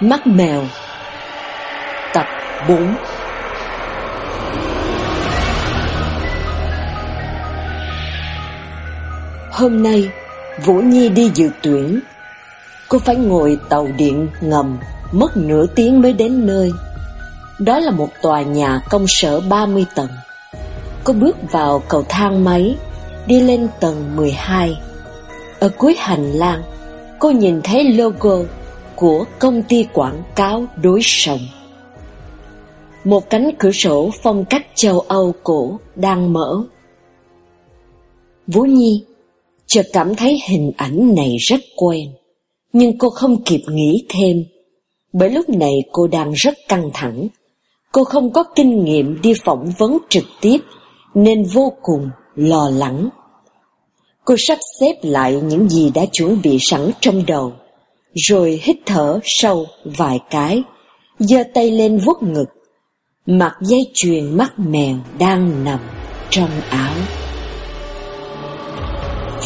Mắt mèo, Tập 4 Hôm nay, Vũ Nhi đi dự tuyển. Cô phải ngồi tàu điện ngầm, Mất nửa tiếng mới đến nơi. Đó là một tòa nhà công sở 30 tầng. Cô bước vào cầu thang máy, Đi lên tầng 12 Ở cuối hành lang, Cô nhìn thấy logo của công ty quảng cáo đối sông. Một cánh cửa sổ phong cách châu Âu cổ đang mở. Vũ Nhi chợt cảm thấy hình ảnh này rất quen, Nhưng cô không kịp nghĩ thêm. Bởi lúc này cô đang rất căng thẳng. Cô không có kinh nghiệm đi phỏng vấn trực tiếp, Nên vô cùng lo lắng. Cô sắp xếp lại những gì đã chuẩn bị sẵn trong đầu. Rồi hít thở sâu vài cái giơ tay lên vuốt ngực Mặc dây chuyền mắt mèo đang nằm trong áo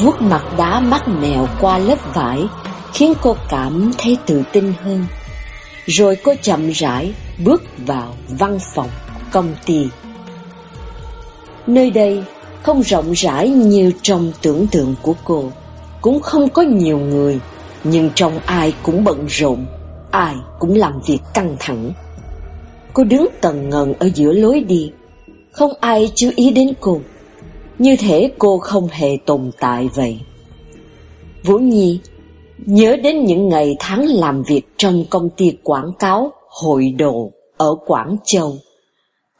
vuốt mặt đá mắt mèo qua lớp vải khiến cô cảm thấy tự tin hơn. Rồi cô chậm rãi bước vào văn phòng công ty. Nơi đây không rộng rãi như trong tưởng tượng của cô, cũng không có nhiều người, nhưng trong ai cũng bận rộn, ai cũng làm việc căng thẳng. Cô đứng tần ngần ở giữa lối đi, không ai chú ý đến cô. Như thể cô không hề tồn tại vậy. Vũ Nhi nhớ đến những ngày tháng làm việc trong công ty quảng cáo hội đồ ở Quảng Châu.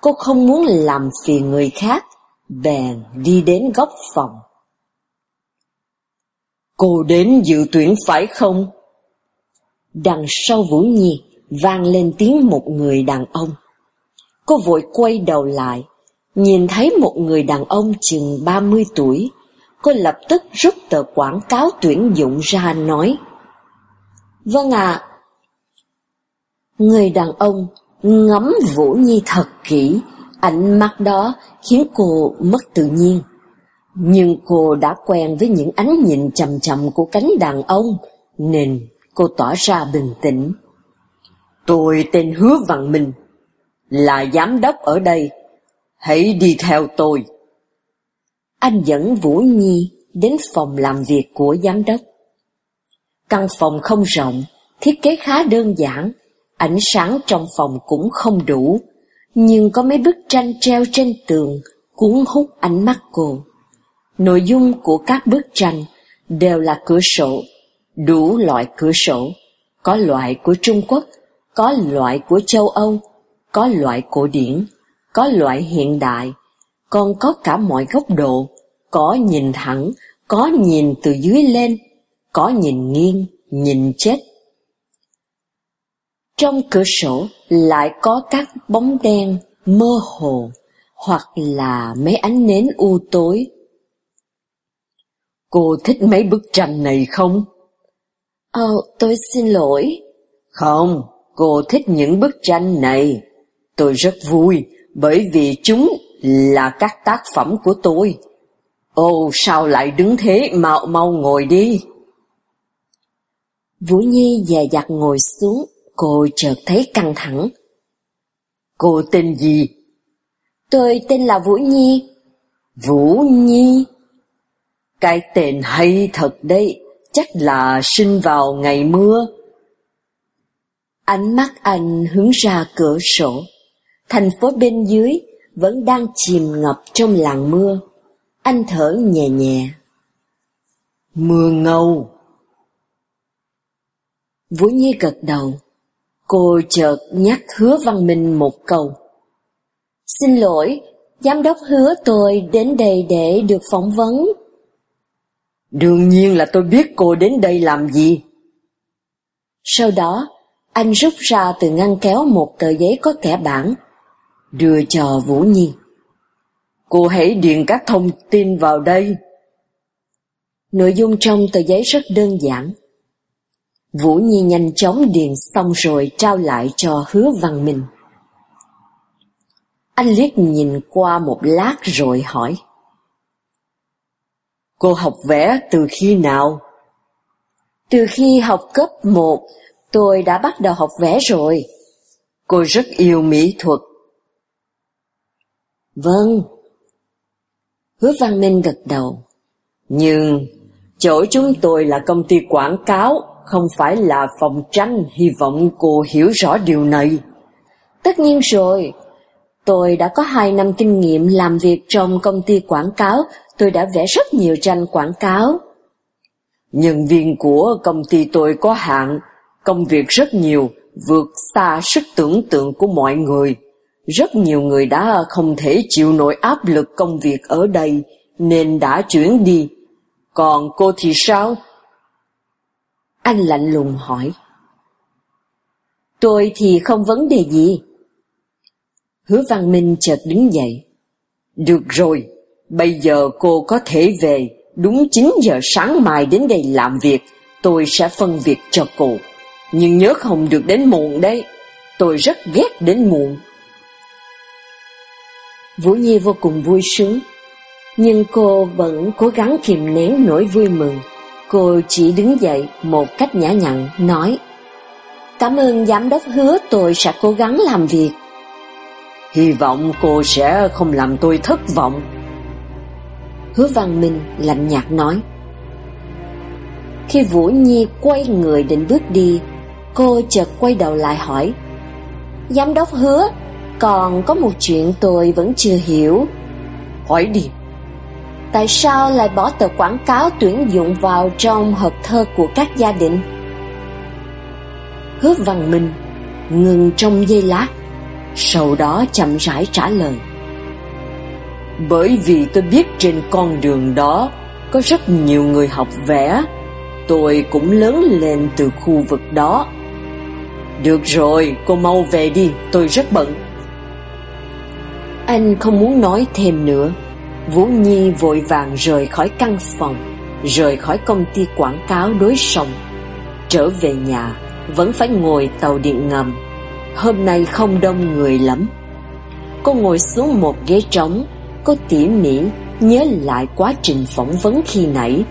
Cô không muốn làm phiền người khác, bèn đi đến góc phòng. Cô đến dự tuyển phải không? Đằng sau Vũ Nhi vang lên tiếng một người đàn ông. Cô vội quay đầu lại, Nhìn thấy một người đàn ông chừng 30 tuổi, cô lập tức rút tờ quảng cáo tuyển dụng ra nói. Vâng ạ. Người đàn ông ngắm Vũ Nhi thật kỹ, ánh mắt đó khiến cô mất tự nhiên. Nhưng cô đã quen với những ánh nhìn chầm chầm của cánh đàn ông, nên cô tỏ ra bình tĩnh. Tôi tên Hứa Văn Minh, là giám đốc ở đây Hãy đi theo tôi. Anh dẫn Vũ Nhi đến phòng làm việc của giám đốc. Căn phòng không rộng, thiết kế khá đơn giản, ánh sáng trong phòng cũng không đủ, nhưng có mấy bức tranh treo trên tường cuốn hút ánh mắt cô. Nội dung của các bức tranh đều là cửa sổ, đủ loại cửa sổ, có loại của Trung Quốc, có loại của châu Âu, có loại cổ điển, có loại hiện đại, còn có cả mọi góc độ, có nhìn thẳng, có nhìn từ dưới lên, có nhìn nghiêng, nhìn chết. Trong cửa sổ lại có các bóng đen mơ hồ, hoặc là mấy ánh nến u tối. Cô thích mấy bức tranh này không? Ờ, tôi xin lỗi. Không, cô thích những bức tranh này. Tôi rất vui bởi vì chúng là các tác phẩm của tôi. Ồ, sao lại đứng thế, mau mau ngồi đi. Vũ Nhi dè dặt ngồi xuống, cô chợt thấy căng thẳng. Cô tên gì? Tôi tên là Vũ Nhi. Vũ Nhi? Cái tên hay thật đấy, chắc là sinh vào ngày mưa. Ánh mắt anh hướng ra cửa sổ thành phố bên dưới vẫn đang chìm ngập trong làn mưa. Anh thở nhẹ nhẹ. Mưa ngâu. Vũ Nhi gật đầu. Cô chợt nhắc hứa văn minh một câu. Xin lỗi, giám đốc hứa tôi đến đây để được phỏng vấn. Đương nhiên là tôi biết cô đến đây làm gì. Sau đó, anh rút ra từ ngăn kéo một tờ giấy có kẻ bản đưa cho Vũ Nhi. Cô hãy điền các thông tin vào đây. Nội dung trong tờ giấy rất đơn giản. Vũ Nhi nhanh chóng điền xong rồi trao lại cho hứa văn minh. Anh liếc nhìn qua một lát rồi hỏi. Cô học vẽ từ khi nào? Từ khi học cấp 1, Tôi đã bắt đầu học vẽ rồi. Cô rất yêu mỹ thuật. Vâng. Hứa Văn Minh gật đầu. Nhưng chỗ chúng tôi là công ty quảng cáo, không phải là phòng tranh, hy vọng cô hiểu rõ điều này. Tất nhiên rồi, tôi đã có 2 năm kinh nghiệm làm việc trong công ty quảng cáo, tôi đã vẽ rất nhiều tranh quảng cáo. Nhân viên của công ty tôi có hạn, công việc rất nhiều, vượt xa sức tưởng tượng của mọi người. Rất nhiều người đã không thể chịu nổi áp lực công việc ở đây, nên đã chuyển đi. Còn cô thì sao? Anh lạnh lùng hỏi. Tôi thì không vấn đề gì. Hứa Văn Minh chợt đứng dậy. Được rồi, bây giờ cô có thể về, đúng 9 giờ sáng mai đến đây làm việc, tôi sẽ phân việc cho cô. Nhưng nhớ không được đến muộn đấy, tôi rất ghét đến muộn. Vũ Nhi vô cùng vui sướng, nhưng cô vẫn cố gắng kìm nén nỗi vui mừng. Cô chỉ đứng dậy một cách nhã nhặn, nói Cảm ơn giám đốc hứa tôi sẽ cố gắng làm việc. Hy vọng cô sẽ không làm tôi thất vọng. Hứa Văn Minh lạnh nhạt nói. Khi Vũ Nhi quay người định bước đi, cô chợt quay đầu lại hỏi. Giám đốc hứa, còn có một chuyện tôi vẫn chưa hiểu. Hỏi đi. Tại sao lại bỏ tờ quảng cáo tuyển dụng vào trong hộp thơ của các gia đình? Hứa Văn Minh ngừng trong giây lát, sau đó chậm rãi trả lời. Bởi vì tôi biết trên con đường đó có rất nhiều người học vẽ, tôi cũng lớn lên từ khu vực đó. Được rồi, cô mau về đi, tôi rất bận. Anh không muốn nói thêm nữa. Vũ Nhi vội vàng rời khỏi căn phòng, rời khỏi công ty quảng cáo đối sông. Trở về nhà, vẫn phải ngồi tàu điện ngầm. Hôm nay không đông người lắm. Cô ngồi xuống một ghế trống, cô tỉ mỉ nhớ lại quá trình phỏng vấn khi nãy.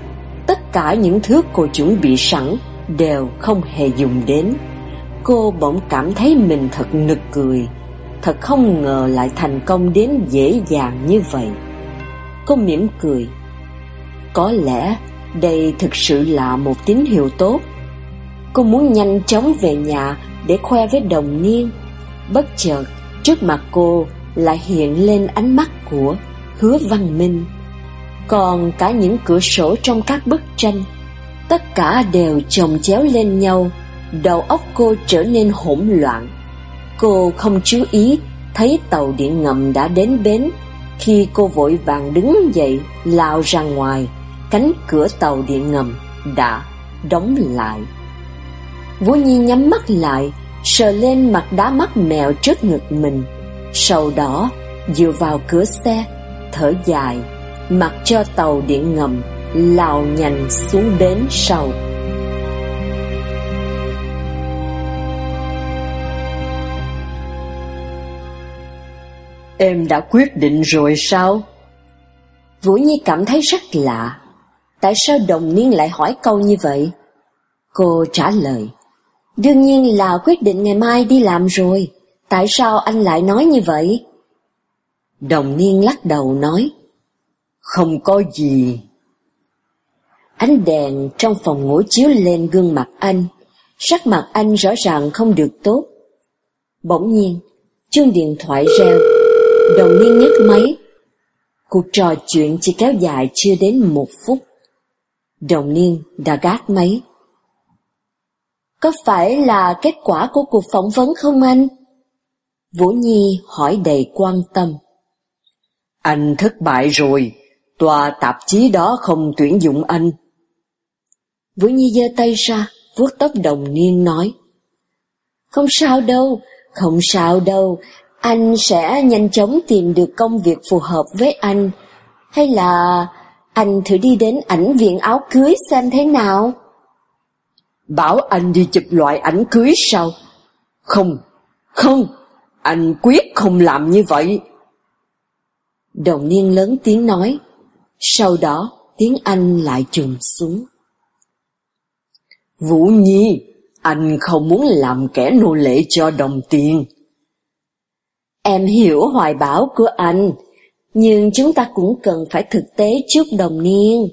Tất cả những thứ cô chuẩn bị sẵn đều không hề dùng đến. Cô bỗng cảm thấy mình thật nực cười, thật không ngờ lại thành công đến dễ dàng như vậy. Cô mỉm cười. Có lẽ đây thực sự là một tín hiệu tốt. Cô muốn nhanh chóng về nhà để khoe với đồng niên. Bất chợt, trước mặt cô lại hiện lên ánh mắt của hứa văn minh. Còn cả những cửa sổ trong các bức tranh, tất cả đều chồng chéo lên nhau, đầu óc cô trở nên hỗn loạn. Cô không chú ý thấy tàu điện ngầm đã đến bến khi cô vội vàng đứng dậy lao ra ngoài, cánh cửa tàu điện ngầm đã đóng lại. Vũ Nhi nhắm mắt lại, sờ lên mặt đá mắt mèo trước ngực mình, sau đó dựa vào cửa xe, thở dài, mặc cho tàu điện ngầm lao nhanh xuống bến sau. Em đã quyết định rồi sao? Vũ Nhi cảm thấy rất lạ. Tại sao đồng niên lại hỏi câu như vậy? Cô trả lời. Đương nhiên là quyết định ngày mai đi làm rồi. Tại sao anh lại nói như vậy? Đồng niên lắc đầu nói. Không có gì. Ánh đèn trong phòng ngủ chiếu lên gương mặt anh. Sắc mặt anh rõ ràng không được tốt. Bỗng nhiên, chuông điện thoại reo. Đồng niên nhấc máy. Cuộc trò chuyện chỉ kéo dài chưa đến một phút. Đồng niên đã gác máy. Có phải là kết quả của cuộc phỏng vấn không anh? Vũ Nhi hỏi đầy quan tâm. Anh thất bại rồi, tòa tạp chí đó không tuyển dụng anh. Vũ Nhi giơ tay ra, vuốt tóc đồng niên nói. Không sao đâu, không sao đâu, anh sẽ nhanh chóng tìm được công việc phù hợp với anh. Hay là anh thử đi đến ảnh viện áo cưới xem thế nào? Bảo anh đi chụp loại ảnh cưới sao? Không, không, anh quyết không làm như vậy. Đồng niên lớn tiếng nói, sau đó tiếng Anh lại trùng xuống. Vũ Nhi, Anh không muốn làm kẻ nô lệ cho đồng tiền. Em hiểu hoài bão của anh, nhưng chúng ta cũng cần phải thực tế trước đồng niên.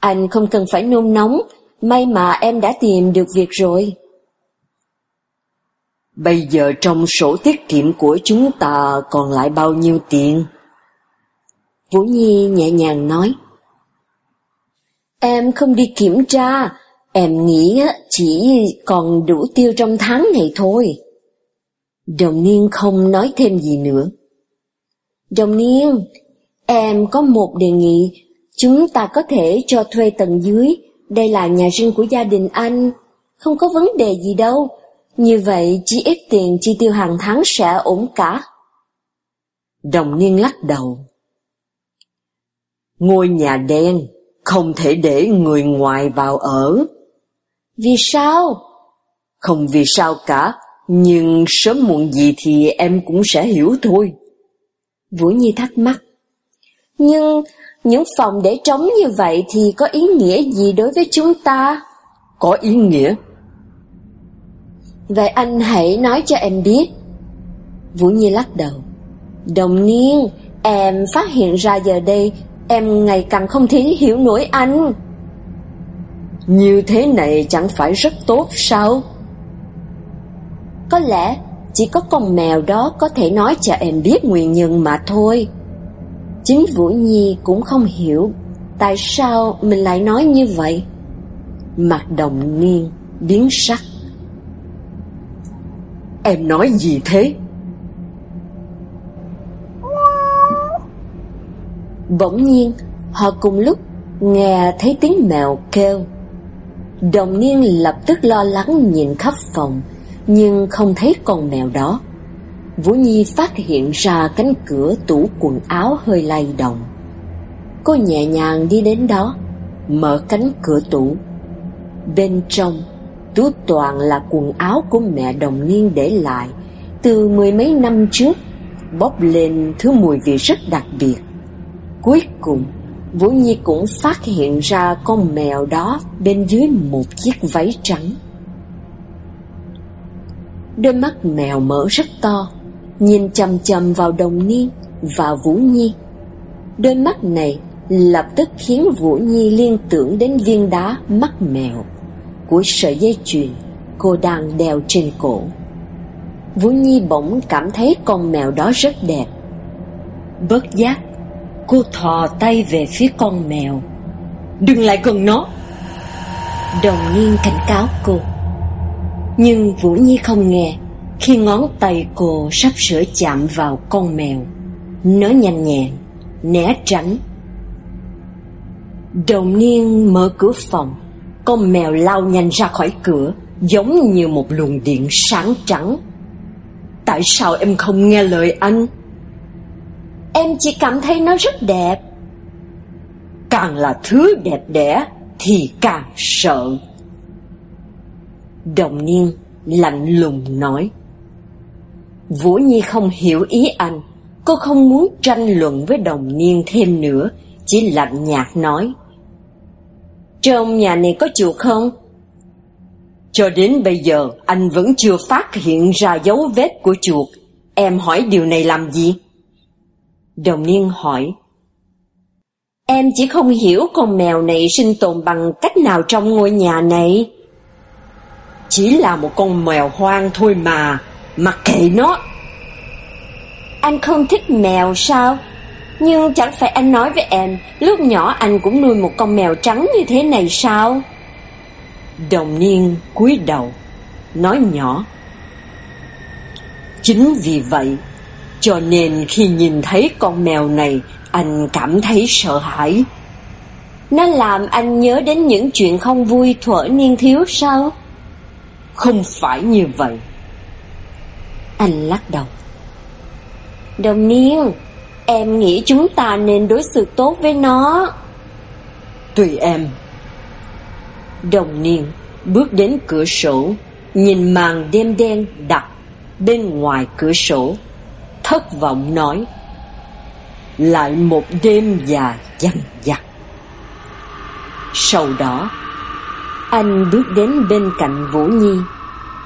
Anh không cần phải nôn nóng, may mà em đã tìm được việc rồi. Bây giờ trong sổ tiết kiệm của chúng ta còn lại bao nhiêu tiền? Vũ Nhi nhẹ nhàng nói. Em không đi kiểm tra, em nghĩ chỉ còn đủ tiêu trong tháng này thôi. Đồng niên không nói thêm gì nữa. Đồng niên, em có một đề nghị, chúng ta có thể cho thuê tầng dưới, đây là nhà riêng của gia đình anh, không có vấn đề gì đâu, như vậy chỉ ít tiền chi tiêu hàng tháng sẽ ổn cả. Đồng niên lắc đầu. Ngôi nhà đen không thể để người ngoài vào ở. Vì sao? Không vì sao cả, nhưng sớm muộn gì thì em cũng sẽ hiểu thôi. Vũ Nhi thắc mắc. Nhưng những phòng để trống như vậy thì có ý nghĩa gì đối với chúng ta? Có ý nghĩa. Vậy anh hãy nói cho em biết. Vũ Nhi lắc đầu. Đồng niên, em phát hiện ra giờ đây em ngày càng không thể hiểu nổi anh. Như thế này chẳng phải rất tốt sao? Có lẽ chỉ có con mèo đó có thể nói cho em biết nguyên nhân mà thôi. Chính Vũ Nhi cũng không hiểu tại sao mình lại nói như vậy. Mặt đồng niên biến sắc. Em nói gì thế? Bỗng nhiên, họ cùng lúc nghe thấy tiếng mèo kêu. Đồng niên lập tức lo lắng nhìn khắp phòng, nhưng không thấy con mèo đó. Vũ Nhi phát hiện ra cánh cửa tủ quần áo hơi lay động. Cô nhẹ nhàng đi đến đó, mở cánh cửa tủ. Bên trong, tủ toàn là quần áo của mẹ đồng niên để lại từ mười mấy năm trước, bốc lên thứ mùi vị rất đặc biệt. Cuối cùng, Vũ Nhi cũng phát hiện ra con mèo đó bên dưới một chiếc váy trắng. Đôi mắt mèo mở rất to, nhìn chầm chầm vào đồng niên và Vũ Nhi. Đôi mắt này lập tức khiến Vũ Nhi liên tưởng đến viên đá mắt mèo của sợi dây chuyền cô đang đeo trên cổ. Vũ Nhi bỗng cảm thấy con mèo đó rất đẹp. Bất giác, cô thò tay về phía con mèo. Đừng lại gần nó! Đồng niên cảnh cáo cô. Nhưng Vũ Nhi không nghe khi ngón tay cô sắp sửa chạm vào con mèo. Nó nhanh nhẹn, né tránh. Đồng niên mở cửa phòng, con mèo lao nhanh ra khỏi cửa, giống như một luồng điện sáng trắng. Tại sao em không nghe lời anh? Em chỉ cảm thấy nó rất đẹp. Càng là thứ đẹp đẽ thì càng sợ. Đồng niên lạnh lùng nói. Vũ Nhi không hiểu ý anh, cô không muốn tranh luận với đồng niên thêm nữa, chỉ lạnh nhạt nói. Trong nhà này có chuột không? Cho đến bây giờ anh vẫn chưa phát hiện ra dấu vết của chuột. Em hỏi điều này làm gì? Đồng niên hỏi. Em chỉ không hiểu con mèo này sinh tồn bằng cách nào trong ngôi nhà này. Chỉ là một con mèo hoang thôi mà, mặc kệ nó. Anh không thích mèo sao? Nhưng chẳng phải anh nói với em, lúc nhỏ anh cũng nuôi một con mèo trắng như thế này sao? Đồng niên cúi đầu, nói nhỏ. Chính vì vậy, cho nên khi nhìn thấy con mèo này, anh cảm thấy sợ hãi. Nó làm anh nhớ đến những chuyện không vui thuở niên thiếu sao? Không phải như vậy. Anh lắc đầu. Đồng niên, em nghĩ chúng ta nên đối xử tốt với nó. Tùy em. Đồng niên bước đến cửa sổ, nhìn màn đêm đen đặt bên ngoài cửa sổ, thất vọng nói lại một đêm dài dằn dặt. Sau đó, anh bước đến bên cạnh Vũ Nhi,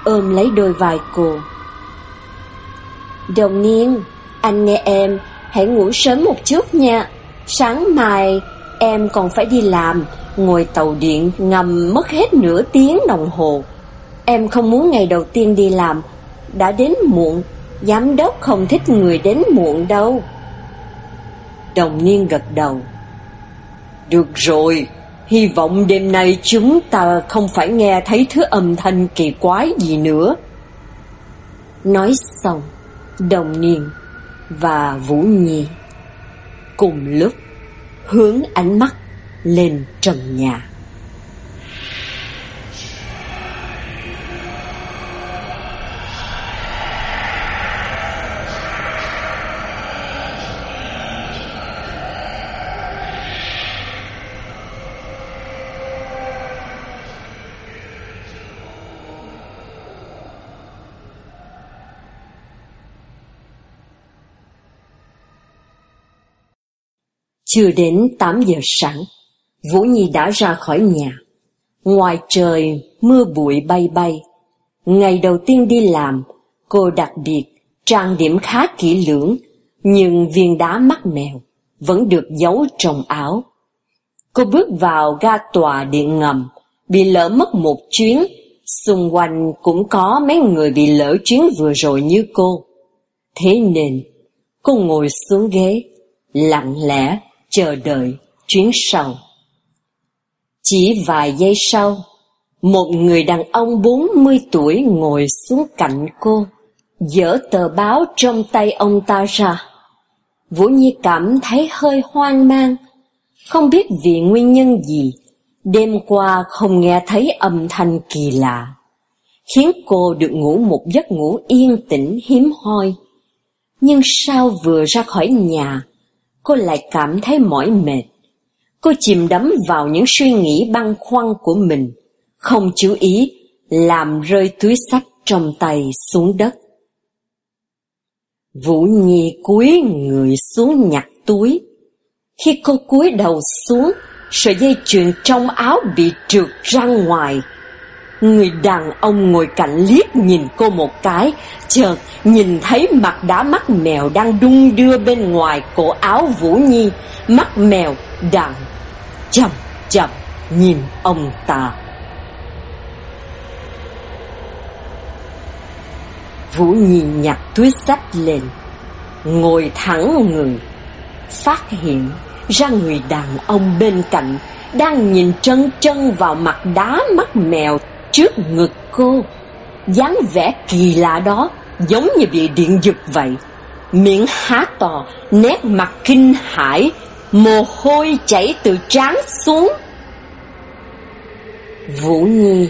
ôm lấy đôi vai cô. Đồng niên, anh nghe em, hãy ngủ sớm một chút nha. Sáng mai em còn phải đi làm, ngồi tàu điện ngầm mất hết nửa tiếng đồng hồ. Em không muốn ngày đầu tiên đi làm, đã đến muộn, giám đốc không thích người đến muộn đâu. Đồng niên gật đầu. Được rồi, hy vọng đêm nay chúng ta không phải nghe thấy thứ âm thanh kỳ quái gì nữa. Nói xong, đồng niên và Vũ Nhi cùng lúc hướng ánh mắt lên trần nhà. Chưa đến 8 giờ sáng, Vũ Nhi đã ra khỏi nhà. Ngoài trời, mưa bụi bay bay. Ngày đầu tiên đi làm, cô đặc biệt trang điểm khá kỹ lưỡng, nhưng viên đá mắt mèo vẫn được giấu trong áo. Cô bước vào ga tòa điện ngầm, bị lỡ mất một chuyến, xung quanh cũng có mấy người bị lỡ chuyến vừa rồi như cô. Thế nên, cô ngồi xuống ghế, lặng lẽ chờ đợi chuyến sau. Chỉ vài giây sau, một người đàn ông 40 tuổi ngồi xuống cạnh cô, dở tờ báo trong tay ông ta ra. Vũ Nhi cảm thấy hơi hoang mang, không biết vì nguyên nhân gì, đêm qua không nghe thấy âm thanh kỳ lạ, khiến cô được ngủ một giấc ngủ yên tĩnh hiếm hoi. Nhưng sao vừa ra khỏi nhà, cô lại cảm thấy mỏi mệt. Cô chìm đắm vào những suy nghĩ băn khoăn của mình, không chú ý làm rơi túi sách trong tay xuống đất. Vũ Nhi cúi người xuống nhặt túi. Khi cô cúi đầu xuống, sợi dây chuyền trong áo bị trượt ra ngoài, Người đàn ông ngồi cạnh liếc nhìn cô một cái, chợt nhìn thấy mặt đá mắt mèo đang đung đưa bên ngoài cổ áo Vũ Nhi, mắt mèo đang chậm chậm nhìn ông ta. Vũ Nhi nhặt túi sách lên, ngồi thẳng người, phát hiện ra người đàn ông bên cạnh đang nhìn chân chân vào mặt đá mắt mèo trước ngực cô. dáng vẻ kỳ lạ đó giống như bị điện giật vậy. Miệng há to, nét mặt kinh hãi, mồ hôi chảy từ trán xuống. Vũ Nhi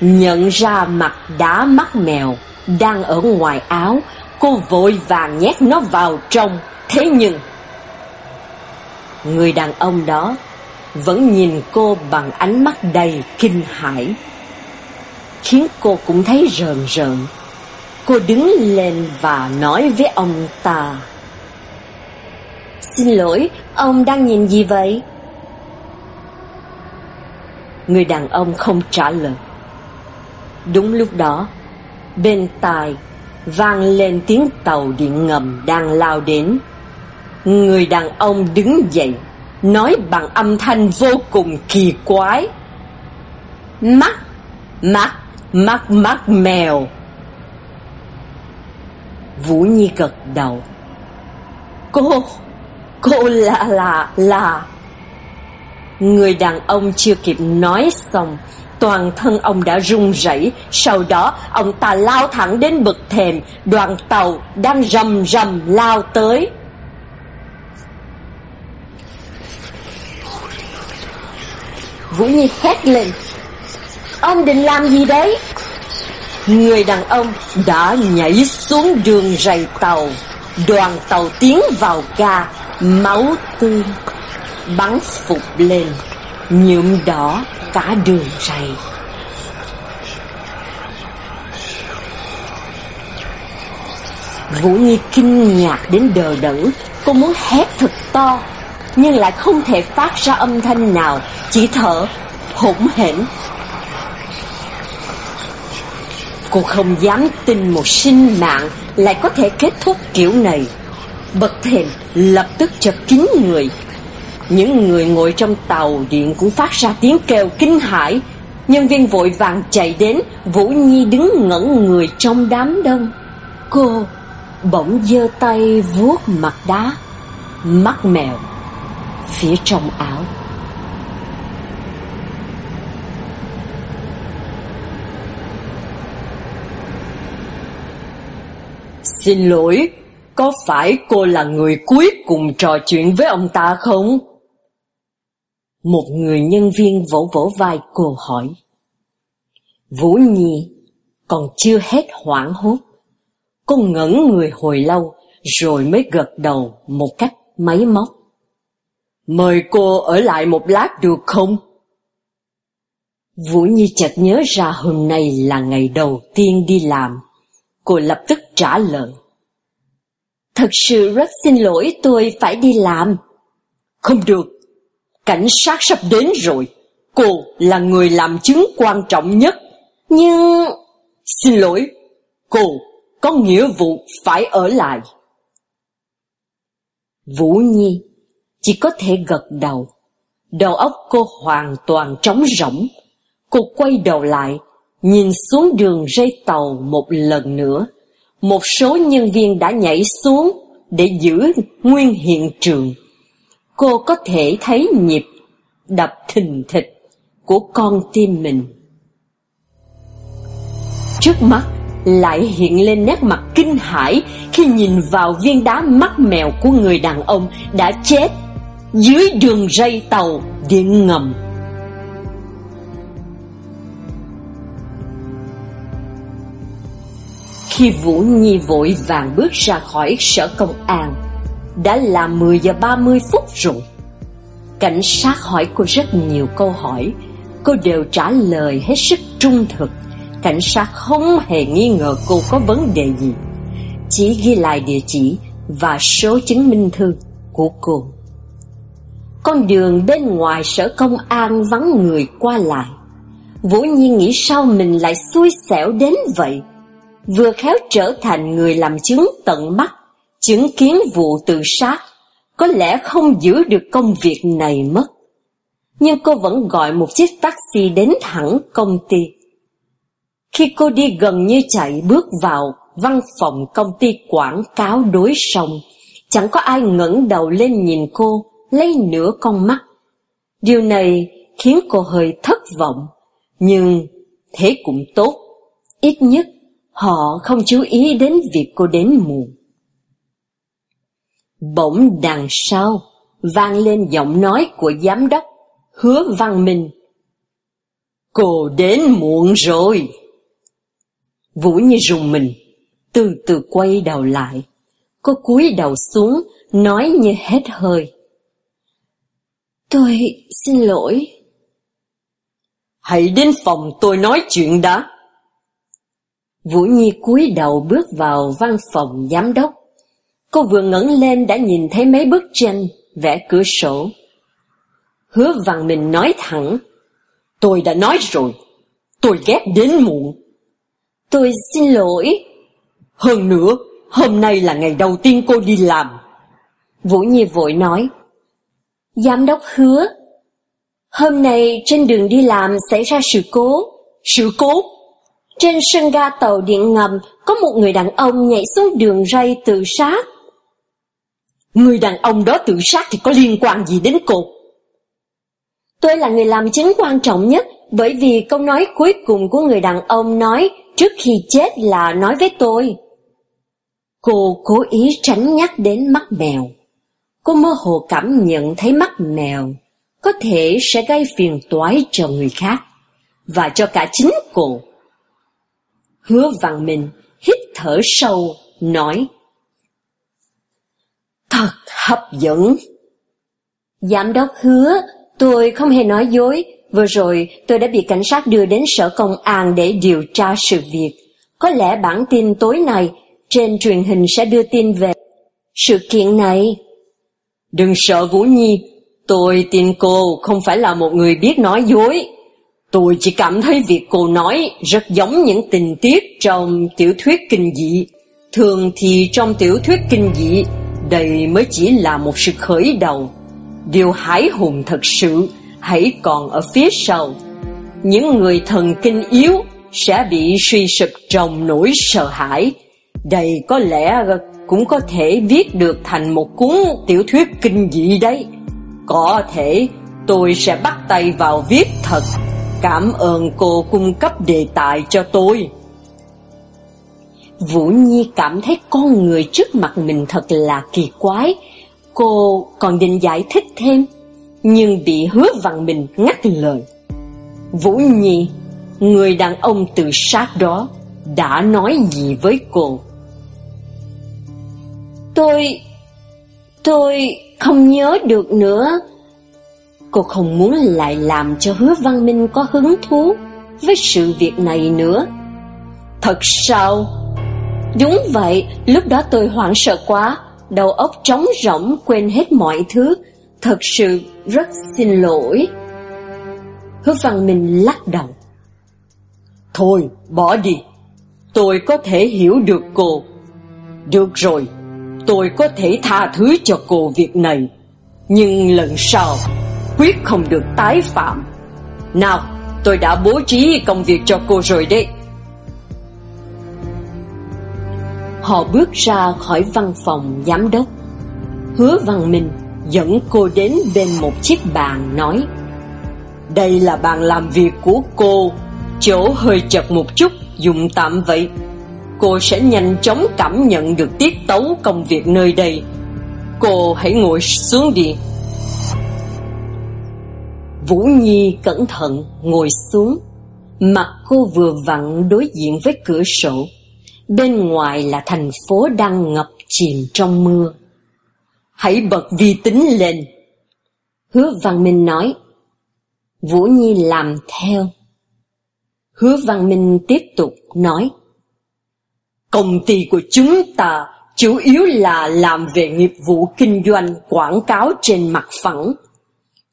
nhận ra mặt đá mắt mèo đang ở ngoài áo, cô vội vàng nhét nó vào trong. Thế nhưng, người đàn ông đó vẫn nhìn cô bằng ánh mắt đầy kinh hãi khiến cô cũng thấy rờn rợn. Cô đứng lên và nói với ông ta. Xin lỗi, ông đang nhìn gì vậy? Người đàn ông không trả lời. Đúng lúc đó, bên tai vang lên tiếng tàu điện ngầm đang lao đến. Người đàn ông đứng dậy, nói bằng âm thanh vô cùng kỳ quái. Mắt, mắt mắt mắt mèo. Vũ Nhi gật đầu. Cô, cô là là là. Người đàn ông chưa kịp nói xong, toàn thân ông đã run rẩy. Sau đó, ông ta lao thẳng đến bực thềm, đoàn tàu đang rầm rầm lao tới. Vũ Nhi hét lên, Ông định làm gì đấy? Người đàn ông đã nhảy xuống đường rầy tàu. Đoàn tàu tiến vào ga, Máu tươi Bắn phục lên. Nhuộm đỏ cả đường rầy. Vũ Nhi kinh ngạc đến đờ đẫn. Cô muốn hét thật to, Nhưng lại không thể phát ra âm thanh nào, Chỉ thở hỗn hển. Cô không dám tin một sinh mạng lại có thể kết thúc kiểu này. Bật thềm lập tức chật kín người. Những người ngồi trong tàu điện cũng phát ra tiếng kêu kinh hãi. Nhân viên vội vàng chạy đến, Vũ Nhi đứng ngẩn người trong đám đông. Cô bỗng giơ tay vuốt mặt đá, mắt mèo phía trong áo. Xin lỗi, có phải cô là người cuối cùng trò chuyện với ông ta không? Một người nhân viên vỗ vỗ vai cô hỏi. Vũ Nhi còn chưa hết hoảng hốt. Cô ngẩn người hồi lâu rồi mới gật đầu một cách máy móc. Mời cô ở lại một lát được không? Vũ Nhi chợt nhớ ra hôm nay là ngày đầu tiên đi làm. Cô lập tức trả lời. Thật sự rất xin lỗi tôi phải đi làm. Không được, cảnh sát sắp đến rồi. Cô là người làm chứng quan trọng nhất. Nhưng... Xin lỗi, cô có nghĩa vụ phải ở lại. Vũ Nhi chỉ có thể gật đầu. Đầu óc cô hoàn toàn trống rỗng. Cô quay đầu lại, nhìn xuống đường ray tàu một lần nữa. Một số nhân viên đã nhảy xuống để giữ nguyên hiện trường. Cô có thể thấy nhịp đập thình thịch của con tim mình. Trước mắt lại hiện lên nét mặt kinh hãi khi nhìn vào viên đá mắt mèo của người đàn ông đã chết dưới đường ray tàu điện ngầm. Khi Vũ Nhi vội vàng bước ra khỏi sở công an, đã là 10 giờ 30 phút rồi. Cảnh sát hỏi cô rất nhiều câu hỏi, cô đều trả lời hết sức trung thực. Cảnh sát không hề nghi ngờ cô có vấn đề gì, chỉ ghi lại địa chỉ và số chứng minh thư của cô. Con đường bên ngoài sở công an vắng người qua lại. Vũ Nhi nghĩ sao mình lại xui xẻo đến vậy? Vừa khéo trở thành người làm chứng tận mắt, chứng kiến vụ tự sát, có lẽ không giữ được công việc này mất. Nhưng cô vẫn gọi một chiếc taxi đến thẳng công ty. Khi cô đi gần như chạy bước vào văn phòng công ty quảng cáo đối sông, chẳng có ai ngẩng đầu lên nhìn cô lấy nửa con mắt. Điều này khiến cô hơi thất vọng, nhưng thế cũng tốt. Ít nhất họ không chú ý đến việc cô đến muộn. Bỗng đằng sau vang lên giọng nói của giám đốc Hứa Văn Minh. Cô đến muộn rồi. Vũ như rùng mình, từ từ quay đầu lại. Cô cúi đầu xuống, nói như hết hơi. Tôi xin lỗi. Hãy đến phòng tôi nói chuyện đã. Vũ Nhi cúi đầu bước vào văn phòng giám đốc. Cô vừa ngẩng lên đã nhìn thấy mấy bức tranh vẽ cửa sổ. Hứa văn Minh nói thẳng. Tôi đã nói rồi, tôi ghét đến muộn. Tôi xin lỗi. Hơn nữa, hôm nay là ngày đầu tiên cô đi làm. Vũ Nhi vội nói. Giám đốc hứa, hôm nay trên đường đi làm xảy ra sự cố. Sự cố? Trên sân ga tàu điện ngầm có một người đàn ông nhảy xuống đường ray tự sát. Người đàn ông đó tự sát thì có liên quan gì đến cô? Tôi là người làm chứng quan trọng nhất bởi vì câu nói cuối cùng của người đàn ông nói trước khi chết là nói với tôi. Cô cố ý tránh nhắc đến mắt mèo. Cô mơ hồ cảm nhận thấy mắt mèo có thể sẽ gây phiền toái cho người khác và cho cả chính cô. Hứa văn mình hít thở sâu, nói Thật hấp dẫn. Giám đốc hứa, tôi không hề nói dối. Vừa rồi tôi đã bị cảnh sát đưa đến sở công an để điều tra sự việc. Có lẽ bản tin tối nay trên truyền hình sẽ đưa tin về sự kiện này. Đừng sợ Vũ Nhi, tôi tin cô không phải là một người biết nói dối. Tôi chỉ cảm thấy việc cô nói rất giống những tình tiết trong tiểu thuyết kinh dị. Thường thì trong tiểu thuyết kinh dị, đây mới chỉ là một sự khởi đầu. Điều hãi hùng thật sự hãy còn ở phía sau. Những người thần kinh yếu sẽ bị suy sụp trong nỗi sợ hãi. Đây có lẽ cũng có thể viết được thành một cuốn tiểu thuyết kinh dị đấy. Có thể tôi sẽ bắt tay vào viết thật. Cảm ơn cô cung cấp đề tài cho tôi. Vũ Nhi cảm thấy con người trước mặt mình thật là kỳ quái. Cô còn định giải thích thêm, nhưng bị hứa vặn mình ngắt lời. Vũ Nhi, người đàn ông tự sát đó, đã nói gì với cô? Tôi... tôi không nhớ được nữa. Cô không muốn lại làm cho hứa văn minh có hứng thú với sự việc này nữa. Thật sao? Đúng vậy, lúc đó tôi hoảng sợ quá, đầu óc trống rỗng quên hết mọi thứ, thật sự rất xin lỗi. Hứa văn minh lắc đầu. Thôi, bỏ đi, tôi có thể hiểu được cô. Được rồi, tôi có thể tha thứ cho cô việc này, nhưng lần sau quyết không được tái phạm. Nào, tôi đã bố trí công việc cho cô rồi đấy. Họ bước ra khỏi văn phòng giám đốc. Hứa Văn Minh dẫn cô đến bên một chiếc bàn nói Đây là bàn làm việc của cô, chỗ hơi chật một chút, dùng tạm vậy. Cô sẽ nhanh chóng cảm nhận được tiết tấu công việc nơi đây. Cô hãy ngồi xuống đi. Vũ Nhi cẩn thận ngồi xuống. Mặt cô vừa vặn đối diện với cửa sổ. Bên ngoài là thành phố đang ngập chìm trong mưa. Hãy bật vi tính lên. Hứa Văn Minh nói. Vũ Nhi làm theo. Hứa Văn Minh tiếp tục nói. Công ty của chúng ta chủ yếu là làm về nghiệp vụ kinh doanh quảng cáo trên mặt phẳng.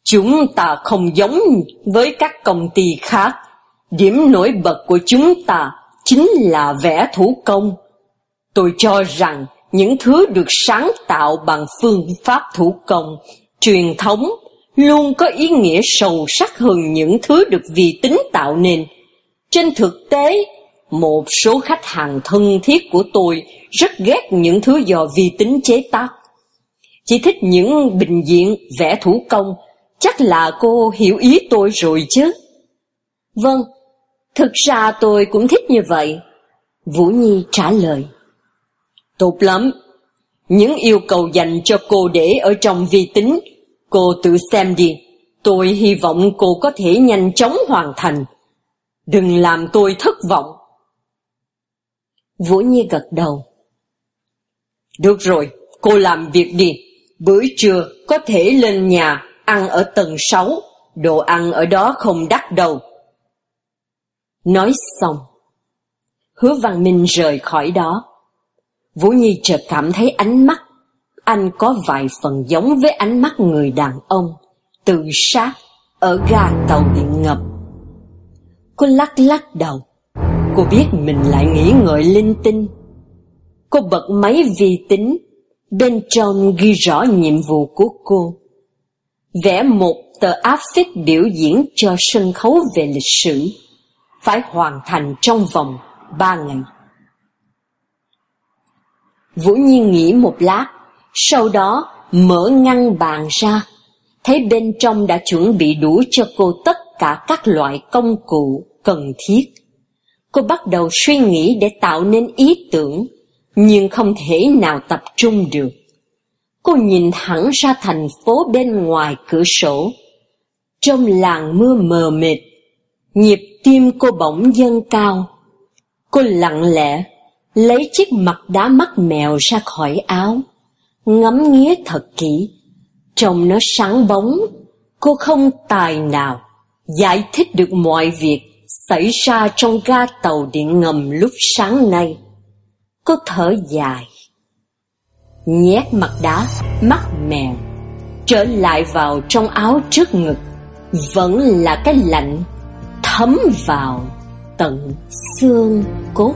Chúng ta không giống với các công ty khác. Điểm nổi bật của chúng ta chính là vẽ thủ công. Tôi cho rằng những thứ được sáng tạo bằng phương pháp thủ công, truyền thống luôn có ý nghĩa sâu sắc hơn những thứ được vi tính tạo nên. Trên thực tế, một số khách hàng thân thiết của tôi rất ghét những thứ do vi tính chế tác. Chỉ thích những bình diện vẽ thủ công Chắc là cô hiểu ý tôi rồi chứ? Vâng, thực ra tôi cũng thích như vậy. Vũ Nhi trả lời. Tốt lắm. Những yêu cầu dành cho cô để ở trong vi tính, cô tự xem đi. Tôi hy vọng cô có thể nhanh chóng hoàn thành. Đừng làm tôi thất vọng. Vũ Nhi gật đầu. Được rồi, cô làm việc đi. Bữa trưa có thể lên nhà ăn ở tầng 6, đồ ăn ở đó không đắt đâu. Nói xong, hứa văn minh rời khỏi đó. Vũ Nhi chợt cảm thấy ánh mắt, anh có vài phần giống với ánh mắt người đàn ông, tự sát, ở ga tàu điện ngầm. Cô lắc lắc đầu, cô biết mình lại nghĩ ngợi linh tinh. Cô bật máy vi tính, bên trong ghi rõ nhiệm vụ của cô vẽ một tờ áp phích biểu diễn cho sân khấu về lịch sử, phải hoàn thành trong vòng ba ngày. Vũ Nhiên nghĩ một lát, sau đó mở ngăn bàn ra, thấy bên trong đã chuẩn bị đủ cho cô tất cả các loại công cụ cần thiết. Cô bắt đầu suy nghĩ để tạo nên ý tưởng, nhưng không thể nào tập trung được. Cô nhìn thẳng ra thành phố bên ngoài cửa sổ. Trong làng mưa mờ mịt, nhịp tim cô bỗng dâng cao. Cô lặng lẽ lấy chiếc mặt đá mắt mèo ra khỏi áo, ngắm nghía thật kỹ. Trông nó sáng bóng, cô không tài nào giải thích được mọi việc xảy ra trong ga tàu điện ngầm lúc sáng nay. Cô thở dài nhét mặt đá, mắt mèo, trở lại vào trong áo trước ngực, vẫn là cái lạnh, thấm vào tận xương cốt.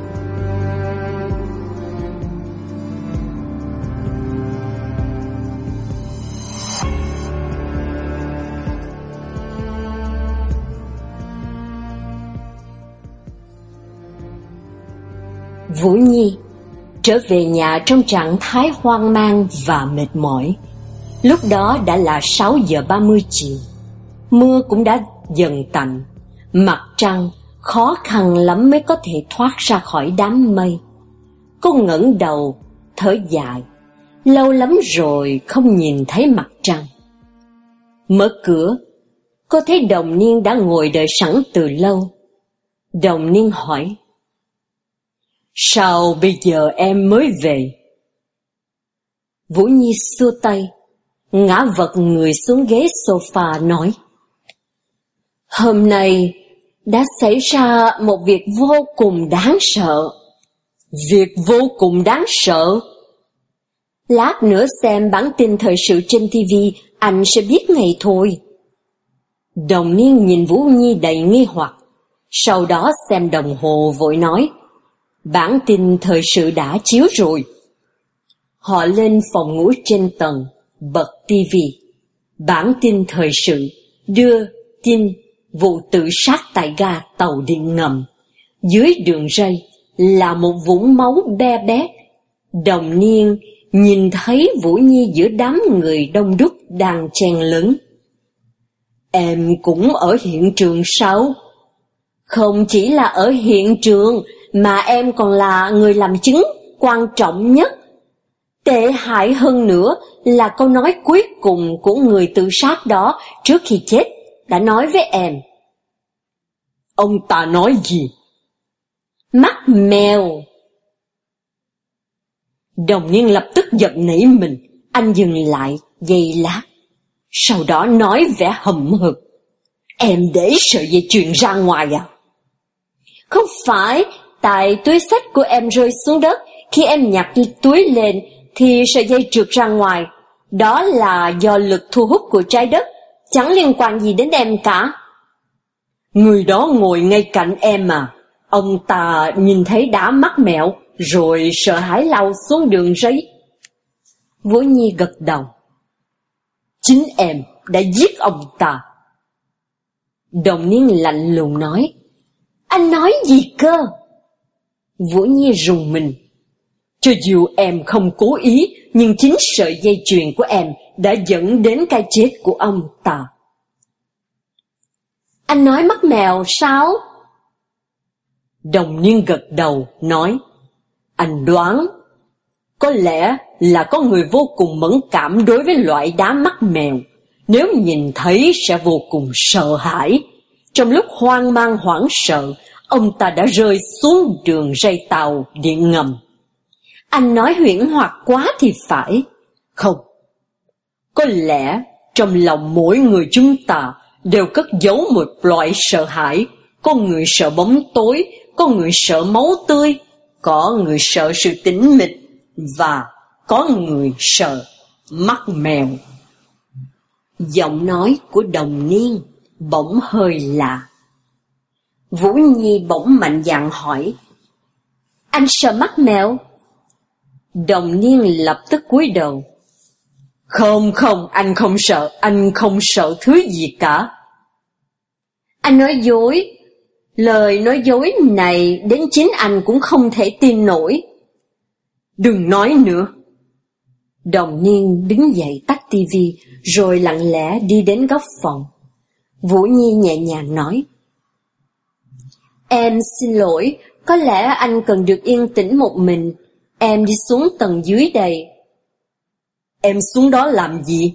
Vũ Nhi trở về nhà trong trạng thái hoang mang và mệt mỏi. Lúc đó đã là 6 giờ 30 chiều. Mưa cũng đã dần tạnh. Mặt trăng khó khăn lắm mới có thể thoát ra khỏi đám mây. Cô ngẩng đầu, thở dài. Lâu lắm rồi không nhìn thấy mặt trăng. Mở cửa, cô thấy đồng niên đã ngồi đợi sẵn từ lâu. Đồng niên hỏi. Sao bây giờ em mới về? Vũ Nhi xua tay, ngã vật người xuống ghế sofa nói. Hôm nay đã xảy ra một việc vô cùng đáng sợ. Việc vô cùng đáng sợ? Lát nữa xem bản tin thời sự trên TV, anh sẽ biết ngay thôi. Đồng niên nhìn Vũ Nhi đầy nghi hoặc, sau đó xem đồng hồ vội nói. Bản tin thời sự đã chiếu rồi. Họ lên phòng ngủ trên tầng, bật tivi. Bản tin thời sự đưa tin vụ tự sát tại ga tàu điện ngầm. Dưới đường ray là một vũng máu be bét. Đồng niên nhìn thấy Vũ Nhi giữa đám người đông đúc đang chen lấn. Em cũng ở hiện trường sao? Không chỉ là ở hiện trường mà em còn là người làm chứng quan trọng nhất. Tệ hại hơn nữa là câu nói cuối cùng của người tự sát đó trước khi chết đã nói với em. Ông ta nói gì? Mắt mèo. Đồng niên lập tức giật nảy mình, anh dừng lại, giây lát. Sau đó nói vẻ hầm hực. Em để sợi dây chuyền ra ngoài à? Không phải, Tại túi sách của em rơi xuống đất, khi em nhặt túi lên thì sợi dây trượt ra ngoài. Đó là do lực thu hút của trái đất, chẳng liên quan gì đến em cả. Người đó ngồi ngay cạnh em à. Ông ta nhìn thấy đã mắc mẹo, rồi sợ hãi lao xuống đường giấy. Vũ Nhi gật đầu. Chính em đã giết ông ta. Đồng niên lạnh lùng nói. Anh nói gì cơ? Vũ Nhi rùng mình. Cho dù em không cố ý, nhưng chính sợi dây chuyền của em đã dẫn đến cái chết của ông ta. Anh nói mắt mèo sao? Đồng niên gật đầu, nói, anh đoán, có lẽ là có người vô cùng mẫn cảm đối với loại đá mắt mèo, nếu nhìn thấy sẽ vô cùng sợ hãi. Trong lúc hoang mang hoảng sợ, ông ta đã rơi xuống đường ray tàu điện ngầm. Anh nói huyễn hoặc quá thì phải. Không. Có lẽ trong lòng mỗi người chúng ta đều cất giấu một loại sợ hãi. Có người sợ bóng tối, có người sợ máu tươi, có người sợ sự tĩnh mịch và có người sợ mắt mèo. Giọng nói của đồng niên bỗng hơi lạ. Vũ Nhi bỗng mạnh dạn hỏi. Anh sợ mắt mèo? Đồng niên lập tức cúi đầu. Không không, anh không sợ, anh không sợ thứ gì cả. Anh nói dối, lời nói dối này đến chính anh cũng không thể tin nổi. Đừng nói nữa. Đồng niên đứng dậy tắt tivi rồi lặng lẽ đi đến góc phòng. Vũ Nhi nhẹ nhàng nói. Em xin lỗi, có lẽ anh cần được yên tĩnh một mình. Em đi xuống tầng dưới đây. Em xuống đó làm gì?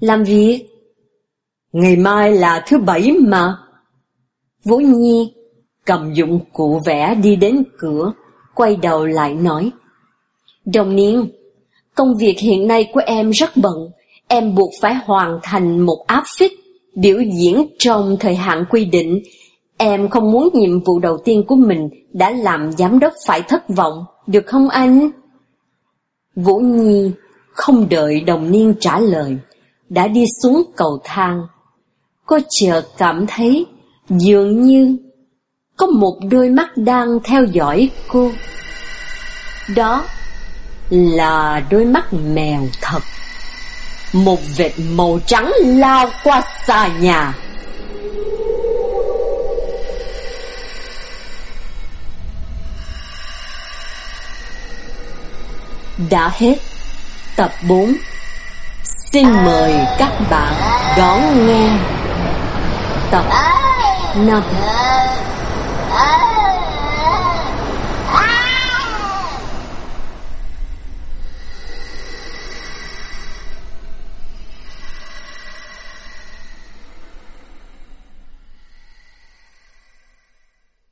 Làm việc. Ngày mai là thứ bảy mà. Vũ Nhi cầm dụng cụ vẽ đi đến cửa, quay đầu lại nói. Đồng niên, công việc hiện nay của em rất bận, em buộc phải hoàn thành một áp phích, biểu diễn trong thời hạn quy định, Em không muốn nhiệm vụ đầu tiên của mình đã làm giám đốc phải thất vọng, được không anh? Vũ Nhi không đợi đồng niên trả lời, đã đi xuống cầu thang. Cô chợt cảm thấy Dường như có một đôi mắt đang theo dõi cô. Đó là đôi mắt mèo thật. Một vệt màu trắng lao qua xa nhà. Đã hết. Tập 4 Xin mời các bạn đón nghe. Tập 5